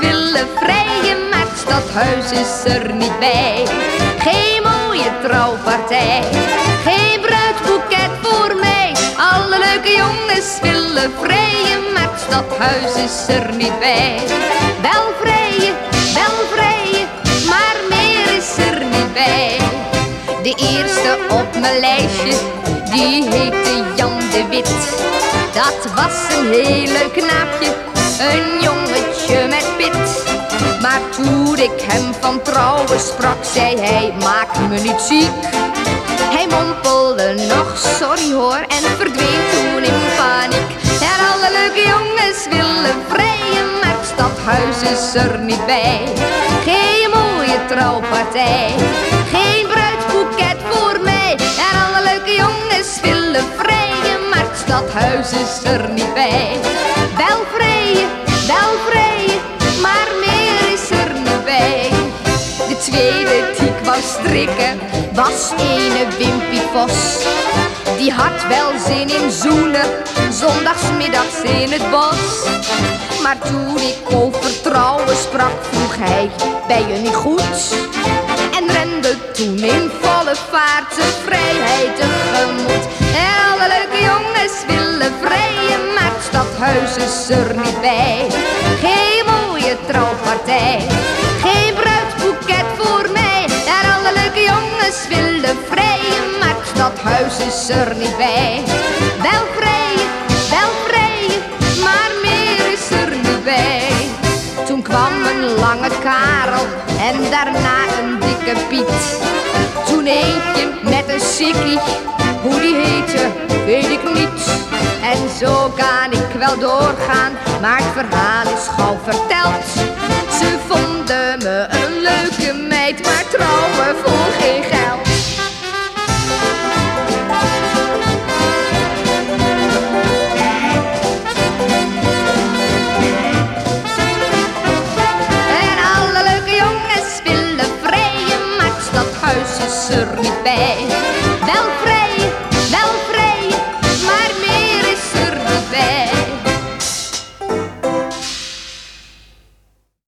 willen vrijen, maar het stadhuis is er niet bij. Geen mooie trouwpartij, geen bruidboeket voor mij. Alle leuke jongens willen vrijen, maar het stadhuis is er niet bij. Wel vrijen, wel vrijen, maar meer is er niet bij. De eerste op mijn lijstje, die heette Jan de Wit. Dat was een heel leuk knaapje, een jongetje met pit. Maar toen ik hem van trouwen sprak, zei hij, maak me niet ziek. Hij mompelde nog, sorry hoor, en verdween toen in paniek. En alle leuke jongens willen vrijen, maar het stadhuis is er niet bij. Geen mooie trouwpartij, geen bruidsboeket voor mij. En alle leuke jongens willen vrijen, maar het stadhuis is er niet bij. Tweede die wou strikken was ene Wimpy Vos. Die had wel zin in zoenen, zondagsmiddags in het bos. Maar toen ik over trouwen sprak, vroeg hij, ben je niet goed? En rende toen in volle vaart zijn vrijheid tegemoet. Alle leuke jongens willen vrijen, maar het stadhuis is er niet bij. Geen mooie trouwpartij, is er niet bij. Wel vrijen, wel vrijen, maar meer is er niet bij. Toen kwam een lange Karel en daarna een dikke Piet. Toen eentje met een sikkie, hoe die heette, weet ik niet. En zo kan ik wel doorgaan, maar het verhaal is gauw verteld. Ze vonden me een bed.